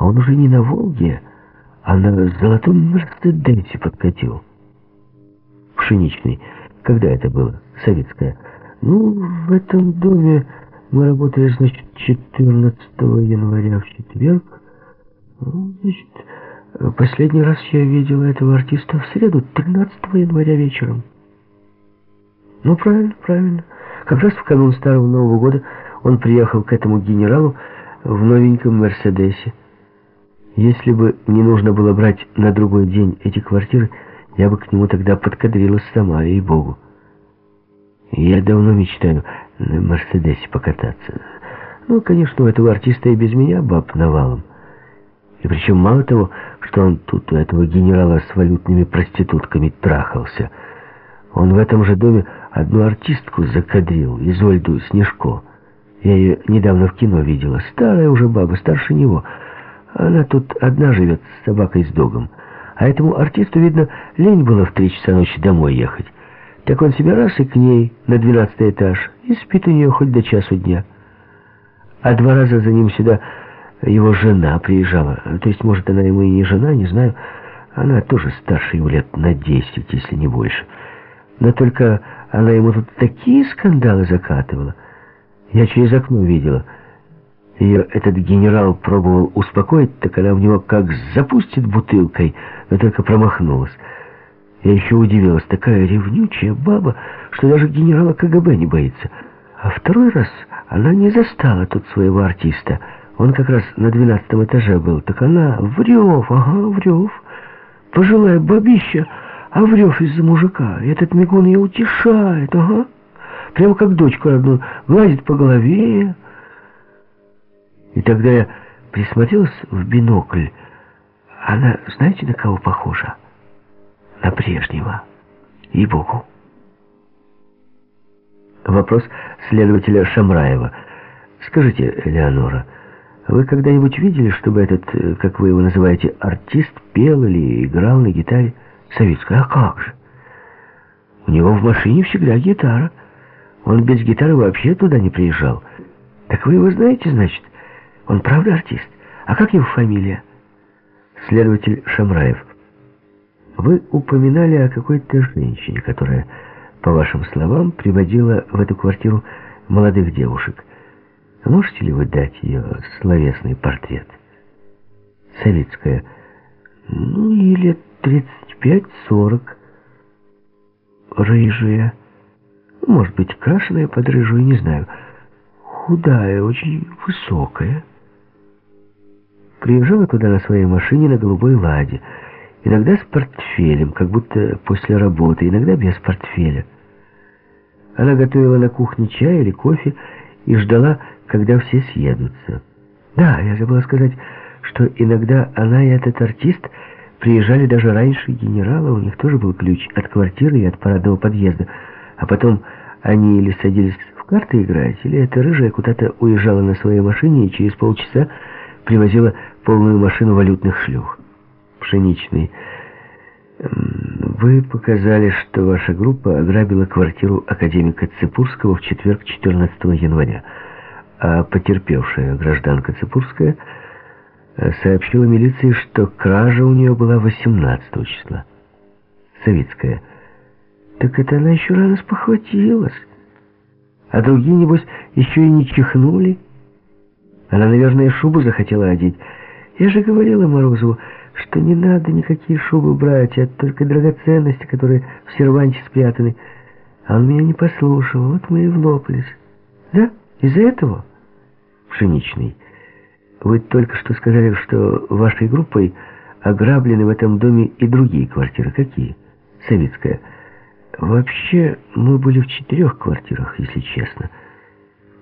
а он уже не на «Волге», а на золотом «Мерседесе» подкатил. Пшеничный. Когда это было? Советская. Ну, в этом доме мы работали, значит, 14 января в четверг. Ну, значит, последний раз я видела этого артиста в среду, 13 января вечером. Ну, правильно, правильно. Как раз в канун Старого Нового года он приехал к этому генералу в новеньком «Мерседесе». Если бы не нужно было брать на другой день эти квартиры, я бы к нему тогда подкадрилась сама, ей-богу. Я давно мечтаю на «Мерседесе» покататься. Ну, конечно, у этого артиста и без меня баб навалом. И причем мало того, что он тут у этого генерала с валютными проститутками трахался, он в этом же доме одну артистку закадрил, Изольду Снежко. Я ее недавно в кино видела. Старая уже баба, старше него. Она тут одна живет с собакой с догом. А этому артисту, видно, лень было в три часа ночи домой ехать. Так он себе раз и к ней на двенадцатый этаж, и спит у нее хоть до часу дня. А два раза за ним сюда его жена приезжала. То есть, может, она ему и не жена, не знаю. Она тоже старше его лет на десять, если не больше. Но только она ему тут такие скандалы закатывала. Я через окно видела. Ее этот генерал пробовал успокоить, так она в него как запустит бутылкой, но только промахнулась. Я еще удивилась, такая ревнючая баба, что даже генерала КГБ не боится. А второй раз она не застала тут своего артиста. Он как раз на двенадцатом этаже был. Так она врев, ага, врев. Пожилая бабища, а врев из-за мужика. И этот мигун ее утешает, ага. Прямо как дочку родную, гладит по голове. И тогда я присмотрелась в бинокль. Она, знаете, на кого похожа? на прежнего. И-богу. Вопрос следователя Шамраева. Скажите, Леонора, вы когда-нибудь видели, чтобы этот, э, как вы его называете, артист пел или играл на гитаре советской? А как же? У него в машине всегда гитара. Он без гитары вообще туда не приезжал. Так вы его знаете, значит? Он правда артист? А как его фамилия? Следователь Шамраев. Вы упоминали о какой-то женщине, которая, по вашим словам, приводила в эту квартиру молодых девушек. Можете ли вы дать ее словесный портрет? Савицкая. Ну, и лет 35-40. Рыжая. Может быть, крашеная под рыжую, не знаю. Худая, очень высокая. Приезжала туда на своей машине на голубой ладе. Иногда с портфелем, как будто после работы, иногда без портфеля. Она готовила на кухне чай или кофе и ждала, когда все съедутся. Да, я забыла сказать, что иногда она и этот артист приезжали даже раньше генерала, у них тоже был ключ от квартиры и от парадного подъезда. А потом они или садились в карты играть, или эта рыжая куда-то уезжала на своей машине и через полчаса привозила полную машину валютных шлюх пшеничный. Вы показали, что ваша группа ограбила квартиру академика Цепурского в четверг 14 января, а потерпевшая гражданка Цепурская э, сообщила милиции, что кража у нее была 18 числа. Савицкая. Так это она еще рано спохватилась. А другие, небось, еще и не чихнули. Она, наверное, шубу захотела одеть. Я же говорила Морозову, что не надо никакие шубы брать, а только драгоценности, которые в серванте спрятаны. А он меня не послушал, вот мы и влопались. Да? Из-за этого? Пшеничный. Вы только что сказали, что вашей группой ограблены в этом доме и другие квартиры. Какие? Советская. Вообще, мы были в четырех квартирах, если честно.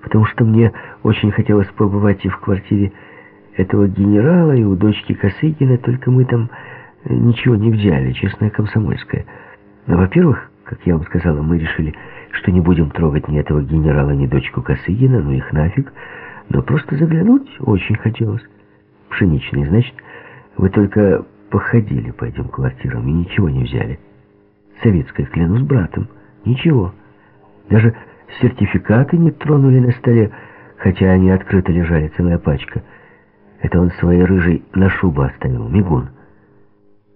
Потому что мне очень хотелось побывать и в квартире этого генерала и у дочки Косыгина, только мы там э, ничего не взяли, честная комсомольская. Но, во-первых, как я вам сказала, мы решили, что не будем трогать ни этого генерала, ни дочку Косыгина, ну их нафиг, но просто заглянуть очень хотелось. Пшеничный, значит, вы только походили по этим квартирам и ничего не взяли. Советская, клянусь братом, ничего. Даже сертификаты не тронули на столе, хотя они открыто лежали, целая пачка. Это он своей рыжей на шубу оставил, мигун.